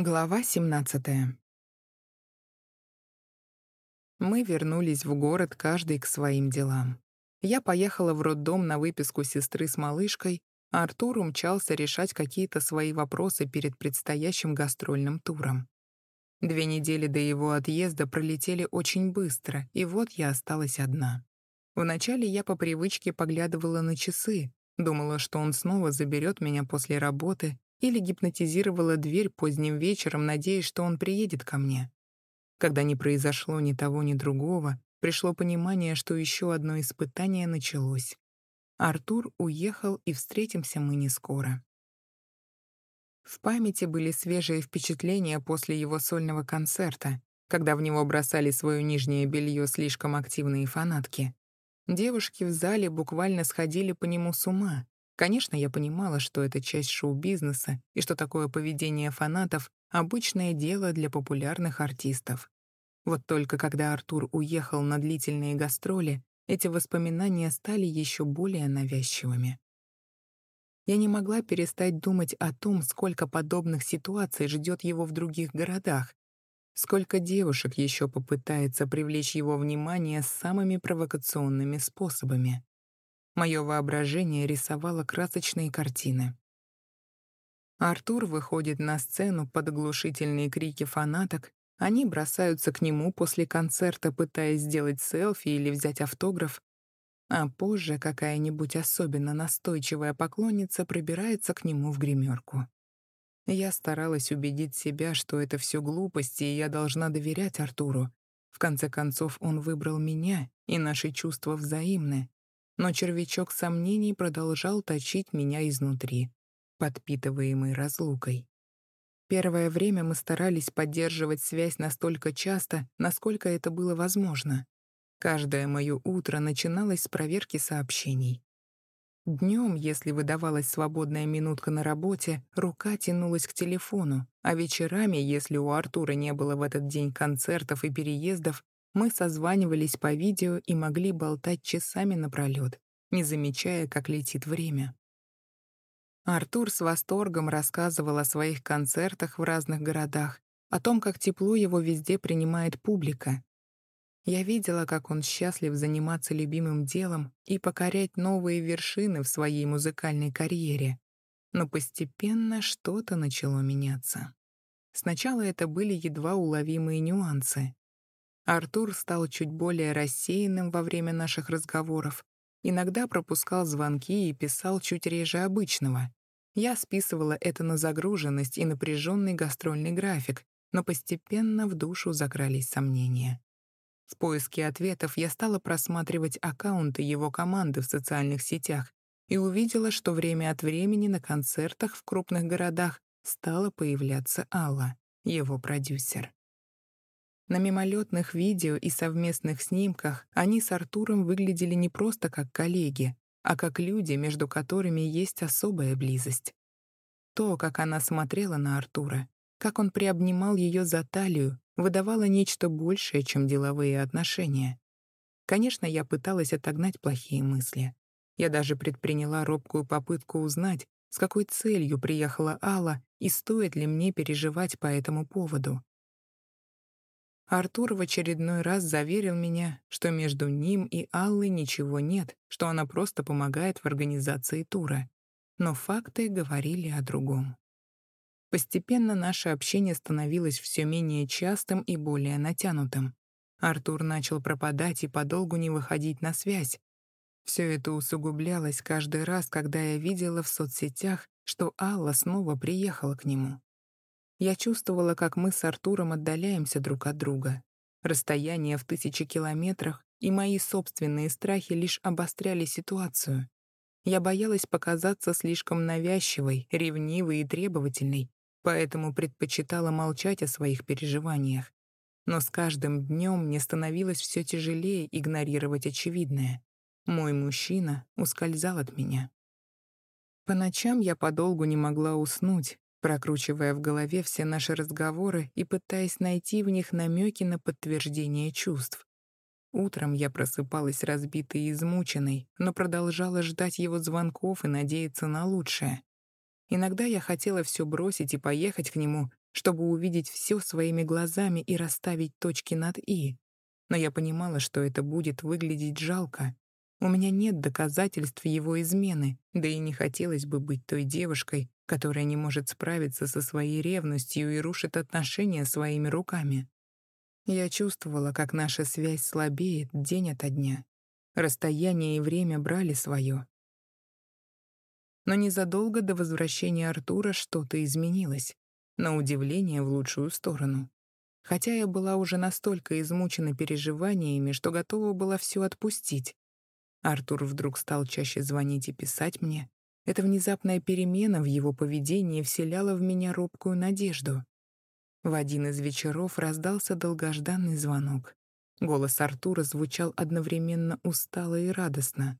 Глава 17. Мы вернулись в город, каждый к своим делам. Я поехала в роддом на выписку сестры с малышкой, а Артур умчался решать какие-то свои вопросы перед предстоящим гастрольным туром. Две недели до его отъезда пролетели очень быстро, и вот я осталась одна. Вначале я по привычке поглядывала на часы, думала, что он снова заберет меня после работы, или гипнотизировала дверь поздним вечером, надеясь, что он приедет ко мне. Когда не произошло ни того, ни другого, пришло понимание, что еще одно испытание началось. Артур уехал, и встретимся мы не скоро. В памяти были свежие впечатления после его сольного концерта, когда в него бросали свое нижнее белье слишком активные фанатки. Девушки в зале буквально сходили по нему с ума, Конечно, я понимала, что это часть шоу-бизнеса и что такое поведение фанатов — обычное дело для популярных артистов. Вот только когда Артур уехал на длительные гастроли, эти воспоминания стали еще более навязчивыми. Я не могла перестать думать о том, сколько подобных ситуаций ждет его в других городах, сколько девушек еще попытается привлечь его внимание самыми провокационными способами. Мое воображение рисовало красочные картины. Артур выходит на сцену под оглушительные крики фанаток, они бросаются к нему после концерта, пытаясь сделать селфи или взять автограф, а позже какая-нибудь особенно настойчивая поклонница пробирается к нему в гримерку. Я старалась убедить себя, что это все глупости, и я должна доверять Артуру. В конце концов, он выбрал меня, и наши чувства взаимны но червячок сомнений продолжал точить меня изнутри, подпитываемый разлукой. Первое время мы старались поддерживать связь настолько часто, насколько это было возможно. Каждое мое утро начиналось с проверки сообщений. Днем, если выдавалась свободная минутка на работе, рука тянулась к телефону, а вечерами, если у Артура не было в этот день концертов и переездов, мы созванивались по видео и могли болтать часами напролёт, не замечая, как летит время. Артур с восторгом рассказывал о своих концертах в разных городах, о том, как тепло его везде принимает публика. Я видела, как он счастлив заниматься любимым делом и покорять новые вершины в своей музыкальной карьере. Но постепенно что-то начало меняться. Сначала это были едва уловимые нюансы. Артур стал чуть более рассеянным во время наших разговоров, иногда пропускал звонки и писал чуть реже обычного. Я списывала это на загруженность и напряженный гастрольный график, но постепенно в душу закрались сомнения. В поиске ответов я стала просматривать аккаунты его команды в социальных сетях и увидела, что время от времени на концертах в крупных городах стала появляться Алла, его продюсер. На мимолетных видео и совместных снимках они с Артуром выглядели не просто как коллеги, а как люди, между которыми есть особая близость. То, как она смотрела на Артура, как он приобнимал ее за талию, выдавало нечто большее, чем деловые отношения. Конечно, я пыталась отогнать плохие мысли. Я даже предприняла робкую попытку узнать, с какой целью приехала Алла и стоит ли мне переживать по этому поводу. Артур в очередной раз заверил меня, что между ним и Аллой ничего нет, что она просто помогает в организации тура. Но факты говорили о другом. Постепенно наше общение становилось все менее частым и более натянутым. Артур начал пропадать и подолгу не выходить на связь. Все это усугублялось каждый раз, когда я видела в соцсетях, что Алла снова приехала к нему. Я чувствовала, как мы с Артуром отдаляемся друг от друга. Расстояние в тысячи километрах и мои собственные страхи лишь обостряли ситуацию. Я боялась показаться слишком навязчивой, ревнивой и требовательной, поэтому предпочитала молчать о своих переживаниях. Но с каждым днем мне становилось все тяжелее игнорировать очевидное. Мой мужчина ускользал от меня. По ночам я подолгу не могла уснуть, прокручивая в голове все наши разговоры и пытаясь найти в них намеки на подтверждение чувств. Утром я просыпалась разбитой и измученной, но продолжала ждать его звонков и надеяться на лучшее. Иногда я хотела все бросить и поехать к нему, чтобы увидеть все своими глазами и расставить точки над «и». Но я понимала, что это будет выглядеть жалко. У меня нет доказательств его измены, да и не хотелось бы быть той девушкой, которая не может справиться со своей ревностью и рушит отношения своими руками. Я чувствовала, как наша связь слабеет день ото дня. Расстояние и время брали свое. Но незадолго до возвращения Артура что-то изменилось, на удивление в лучшую сторону. Хотя я была уже настолько измучена переживаниями, что готова была все отпустить. Артур вдруг стал чаще звонить и писать мне. Эта внезапная перемена в его поведении вселяла в меня робкую надежду. В один из вечеров раздался долгожданный звонок. Голос Артура звучал одновременно устало и радостно.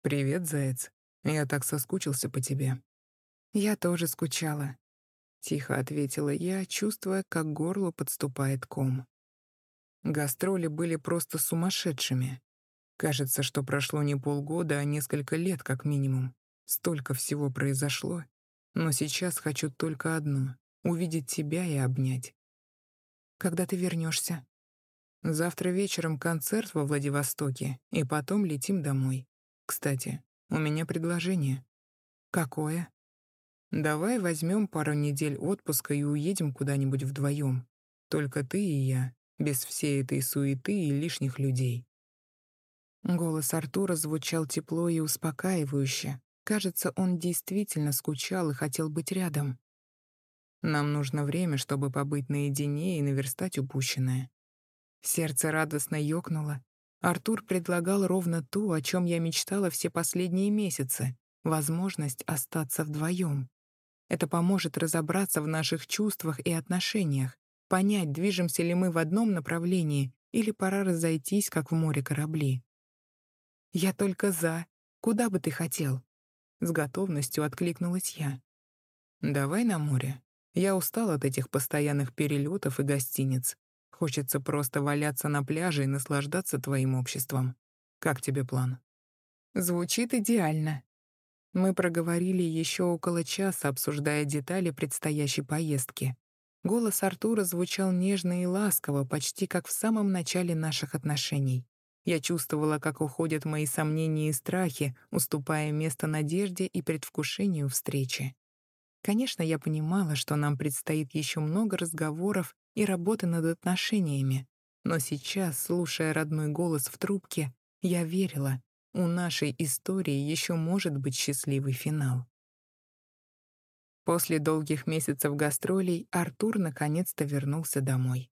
«Привет, заяц. Я так соскучился по тебе». «Я тоже скучала», — тихо ответила я, чувствуя, как горло подступает ком. Гастроли были просто сумасшедшими. Кажется, что прошло не полгода, а несколько лет как минимум. Столько всего произошло. Но сейчас хочу только одно — увидеть тебя и обнять. Когда ты вернешься? Завтра вечером концерт во Владивостоке, и потом летим домой. Кстати, у меня предложение. Какое? Давай возьмем пару недель отпуска и уедем куда-нибудь вдвоем. Только ты и я, без всей этой суеты и лишних людей. Голос Артура звучал тепло и успокаивающе, Кажется, он действительно скучал и хотел быть рядом. Нам нужно время, чтобы побыть наедине и наверстать упущенное. Сердце радостно ёкнуло. Артур предлагал ровно то, о чем я мечтала все последние месяцы — возможность остаться вдвоем. Это поможет разобраться в наших чувствах и отношениях, понять, движемся ли мы в одном направлении или пора разойтись, как в море корабли. «Я только за. Куда бы ты хотел?» С готовностью откликнулась я. «Давай на море. Я устал от этих постоянных перелетов и гостиниц. Хочется просто валяться на пляже и наслаждаться твоим обществом. Как тебе план?» Звучит идеально. Мы проговорили еще около часа, обсуждая детали предстоящей поездки. Голос Артура звучал нежно и ласково, почти как в самом начале наших отношений. Я чувствовала, как уходят мои сомнения и страхи, уступая место надежде и предвкушению встречи. Конечно, я понимала, что нам предстоит еще много разговоров и работы над отношениями, но сейчас, слушая родной голос в трубке, я верила, у нашей истории еще может быть счастливый финал. После долгих месяцев гастролей Артур наконец-то вернулся домой.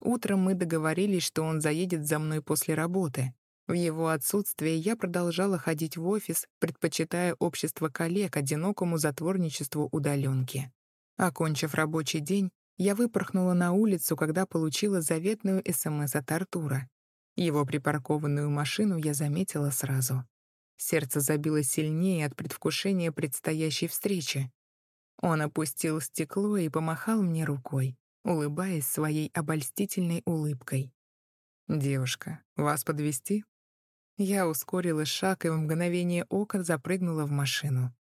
Утром мы договорились, что он заедет за мной после работы. В его отсутствие я продолжала ходить в офис, предпочитая общество коллег одинокому затворничеству удаленки. Окончив рабочий день, я выпорхнула на улицу, когда получила заветную СМС от Артура. Его припаркованную машину я заметила сразу. Сердце забилось сильнее от предвкушения предстоящей встречи. Он опустил стекло и помахал мне рукой улыбаясь своей обольстительной улыбкой. «Девушка, вас подвести? Я ускорила шаг и в мгновение ока запрыгнула в машину.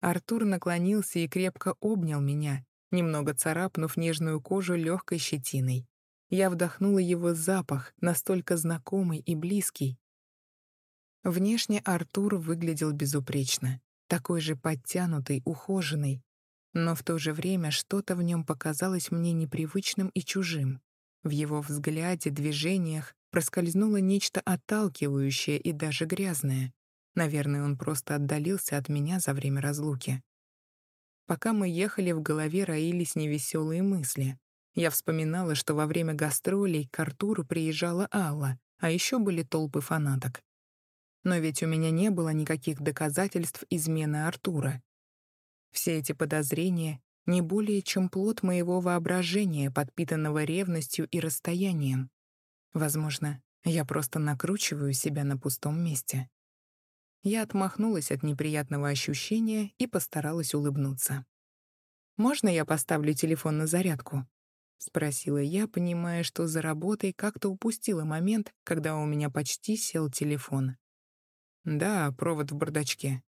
Артур наклонился и крепко обнял меня, немного царапнув нежную кожу легкой щетиной. Я вдохнула его запах, настолько знакомый и близкий. Внешне Артур выглядел безупречно, такой же подтянутый, ухоженный, но в то же время что-то в нем показалось мне непривычным и чужим. В его взгляде, движениях проскользнуло нечто отталкивающее и даже грязное. Наверное, он просто отдалился от меня за время разлуки. Пока мы ехали, в голове роились невеселые мысли. Я вспоминала, что во время гастролей к Артуру приезжала Алла, а еще были толпы фанаток. Но ведь у меня не было никаких доказательств измены Артура. Все эти подозрения — не более чем плод моего воображения, подпитанного ревностью и расстоянием. Возможно, я просто накручиваю себя на пустом месте. Я отмахнулась от неприятного ощущения и постаралась улыбнуться. «Можно я поставлю телефон на зарядку?» — спросила я, понимая, что за работой как-то упустила момент, когда у меня почти сел телефон. «Да, провод в бардачке.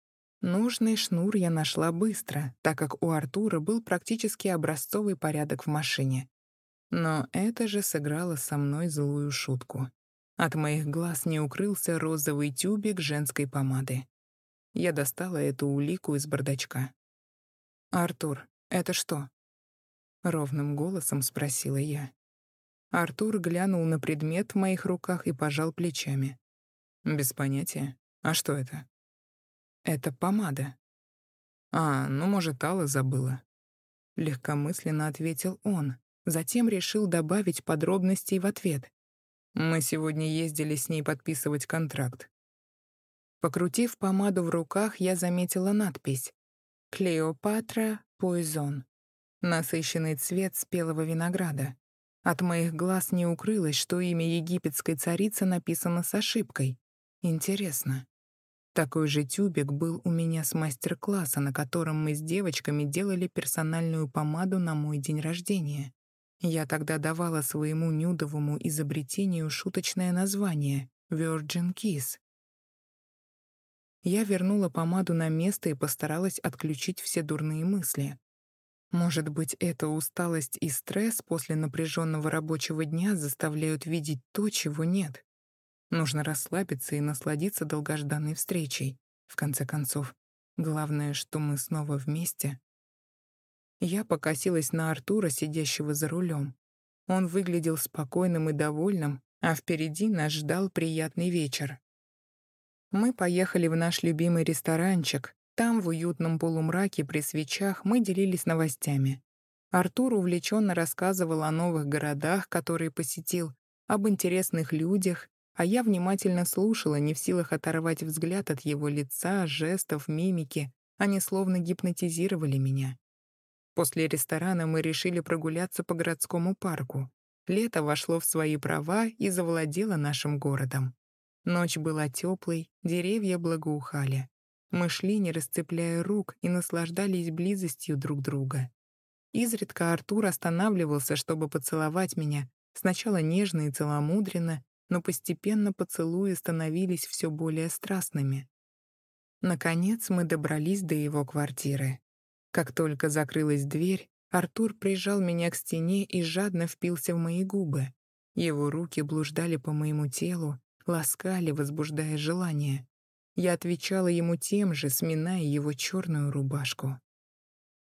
Нужный шнур я нашла быстро, так как у Артура был практически образцовый порядок в машине. Но это же сыграло со мной злую шутку. От моих глаз не укрылся розовый тюбик женской помады. Я достала эту улику из бардачка. «Артур, это что?» Ровным голосом спросила я. Артур глянул на предмет в моих руках и пожал плечами. «Без понятия. А что это?» «Это помада». «А, ну, может, Алла забыла». Легкомысленно ответил он, затем решил добавить подробностей в ответ. «Мы сегодня ездили с ней подписывать контракт. Покрутив помаду в руках, я заметила надпись «Клеопатра Пойзон». Насыщенный цвет спелого винограда. От моих глаз не укрылось, что имя египетской царицы написано с ошибкой. Интересно. Такой же тюбик был у меня с мастер-класса, на котором мы с девочками делали персональную помаду на мой день рождения. Я тогда давала своему нюдовому изобретению шуточное название — Virgin Kiss. Я вернула помаду на место и постаралась отключить все дурные мысли. Может быть, эта усталость и стресс после напряженного рабочего дня заставляют видеть то, чего нет. Нужно расслабиться и насладиться долгожданной встречей. В конце концов, главное, что мы снова вместе. Я покосилась на Артура, сидящего за рулем. Он выглядел спокойным и довольным, а впереди нас ждал приятный вечер. Мы поехали в наш любимый ресторанчик. Там, в уютном полумраке при свечах, мы делились новостями. Артур увлеченно рассказывал о новых городах, которые посетил, об интересных людях, а я внимательно слушала, не в силах оторвать взгляд от его лица, жестов, мимики. Они словно гипнотизировали меня. После ресторана мы решили прогуляться по городскому парку. Лето вошло в свои права и завладело нашим городом. Ночь была теплой, деревья благоухали. Мы шли, не расцепляя рук, и наслаждались близостью друг друга. Изредка Артур останавливался, чтобы поцеловать меня, сначала нежно и целомудренно, но постепенно поцелуи становились все более страстными. Наконец мы добрались до его квартиры. Как только закрылась дверь, Артур прижал меня к стене и жадно впился в мои губы. Его руки блуждали по моему телу, ласкали, возбуждая желание. Я отвечала ему тем же, сминая его черную рубашку.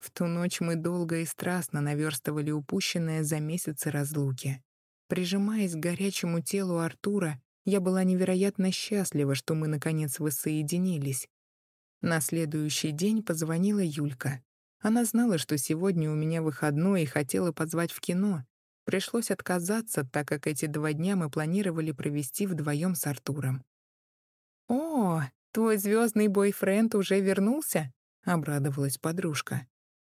В ту ночь мы долго и страстно наверстывали упущенное за месяцы разлуки. Прижимаясь к горячему телу Артура, я была невероятно счастлива, что мы, наконец, воссоединились. На следующий день позвонила Юлька. Она знала, что сегодня у меня выходной и хотела позвать в кино, Пришлось отказаться, так как эти два дня мы планировали провести вдвоем с Артуром. «О, твой звездный бойфренд уже вернулся?» — обрадовалась подружка.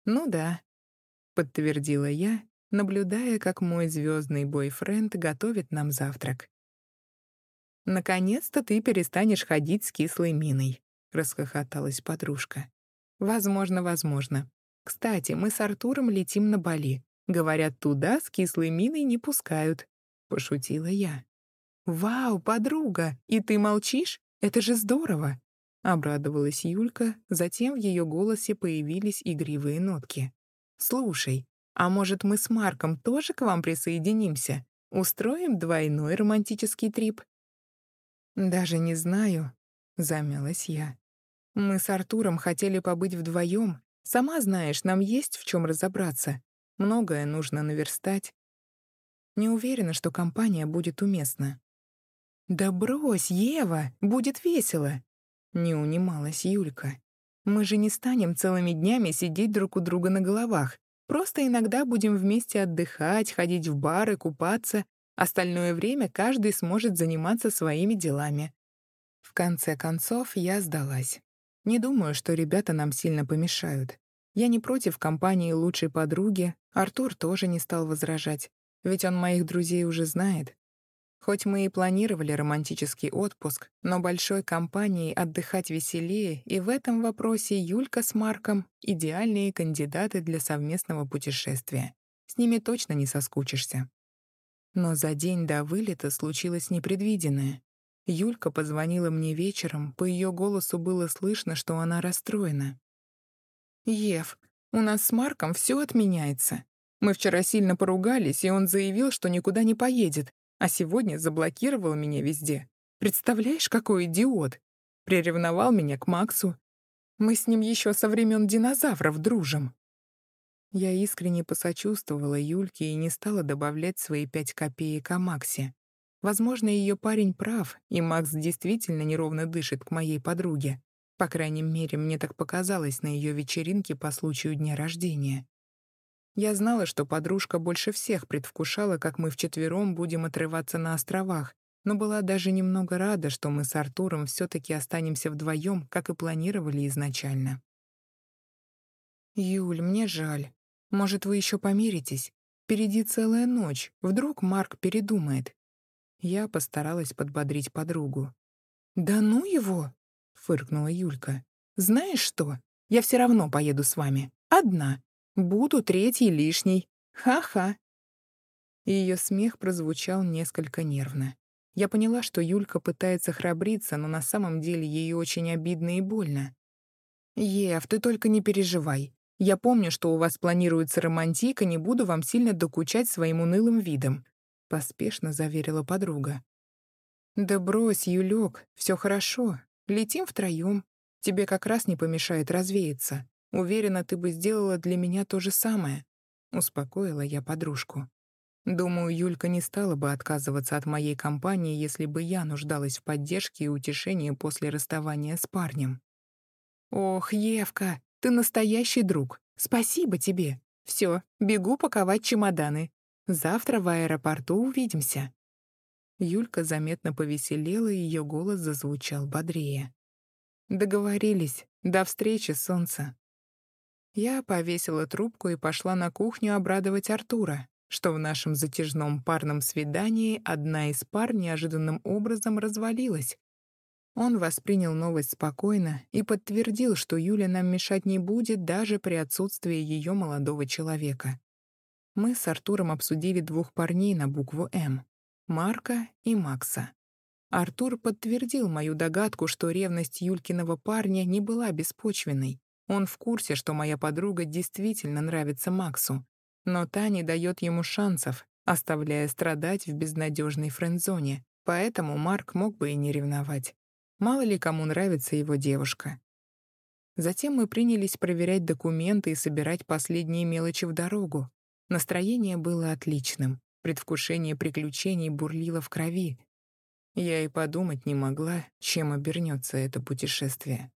«Ну да», — подтвердила я, наблюдая, как мой звездный бойфренд готовит нам завтрак. «Наконец-то ты перестанешь ходить с кислой миной», — расхохоталась подружка. «Возможно, возможно. Кстати, мы с Артуром летим на Бали. Говорят, туда с кислой миной не пускают. Пошутила я. «Вау, подруга, и ты молчишь? Это же здорово!» Обрадовалась Юлька, затем в ее голосе появились игривые нотки. «Слушай, а может мы с Марком тоже к вам присоединимся? Устроим двойной романтический трип?» «Даже не знаю», — замялась я. «Мы с Артуром хотели побыть вдвоем. Сама знаешь, нам есть в чем разобраться. Многое нужно наверстать. Не уверена, что компания будет уместна. «Да брось, Ева, будет весело!» Не унималась Юлька. «Мы же не станем целыми днями сидеть друг у друга на головах. Просто иногда будем вместе отдыхать, ходить в бары, купаться. Остальное время каждый сможет заниматься своими делами». В конце концов, я сдалась. Не думаю, что ребята нам сильно помешают. Я не против компании лучшей подруги, Артур тоже не стал возражать, ведь он моих друзей уже знает. Хоть мы и планировали романтический отпуск, но большой компанией отдыхать веселее, и в этом вопросе Юлька с Марком — идеальные кандидаты для совместного путешествия. С ними точно не соскучишься. Но за день до вылета случилось непредвиденное. Юлька позвонила мне вечером, по ее голосу было слышно, что она расстроена. «Ев, у нас с Марком все отменяется. Мы вчера сильно поругались, и он заявил, что никуда не поедет, а сегодня заблокировал меня везде. Представляешь, какой идиот! Приревновал меня к Максу. Мы с ним еще со времен динозавров дружим». Я искренне посочувствовала Юльке и не стала добавлять свои пять копеек о Максе. Возможно, ее парень прав, и Макс действительно неровно дышит к моей подруге. По крайней мере, мне так показалось на ее вечеринке по случаю дня рождения. Я знала, что подружка больше всех предвкушала, как мы вчетвером будем отрываться на островах, но была даже немного рада, что мы с Артуром все-таки останемся вдвоем, как и планировали изначально. «Юль, мне жаль. Может, вы еще помиритесь? Впереди целая ночь. Вдруг Марк передумает. Я постаралась подбодрить подругу. «Да ну его!» — фыркнула Юлька. «Знаешь что? Я все равно поеду с вами. Одна. Буду третий лишний. Ха-ха!» Ее смех прозвучал несколько нервно. Я поняла, что Юлька пытается храбриться, но на самом деле ей очень обидно и больно. «Ев, ты только не переживай. Я помню, что у вас планируется романтика, не буду вам сильно докучать своим унылым видом. — поспешно заверила подруга. «Да брось, Юлёк, все хорошо. Летим втроем. Тебе как раз не помешает развеяться. Уверена, ты бы сделала для меня то же самое», — успокоила я подружку. Думаю, Юлька не стала бы отказываться от моей компании, если бы я нуждалась в поддержке и утешении после расставания с парнем. «Ох, Евка, ты настоящий друг. Спасибо тебе. Все, бегу паковать чемоданы. Завтра в аэропорту увидимся». Юлька заметно повеселела, и ее голос зазвучал бодрее. «Договорились. До встречи, солнце». Я повесила трубку и пошла на кухню обрадовать Артура, что в нашем затяжном парном свидании одна из пар неожиданным образом развалилась. Он воспринял новость спокойно и подтвердил, что Юля нам мешать не будет даже при отсутствии ее молодого человека мы с Артуром обсудили двух парней на букву «М» — Марка и Макса. Артур подтвердил мою догадку, что ревность Юлькиного парня не была беспочвенной. Он в курсе, что моя подруга действительно нравится Максу, но та не дает ему шансов, оставляя страдать в безнадежной френдзоне, поэтому Марк мог бы и не ревновать. Мало ли кому нравится его девушка. Затем мы принялись проверять документы и собирать последние мелочи в дорогу. Настроение было отличным, предвкушение приключений бурлило в крови. Я и подумать не могла, чем обернется это путешествие.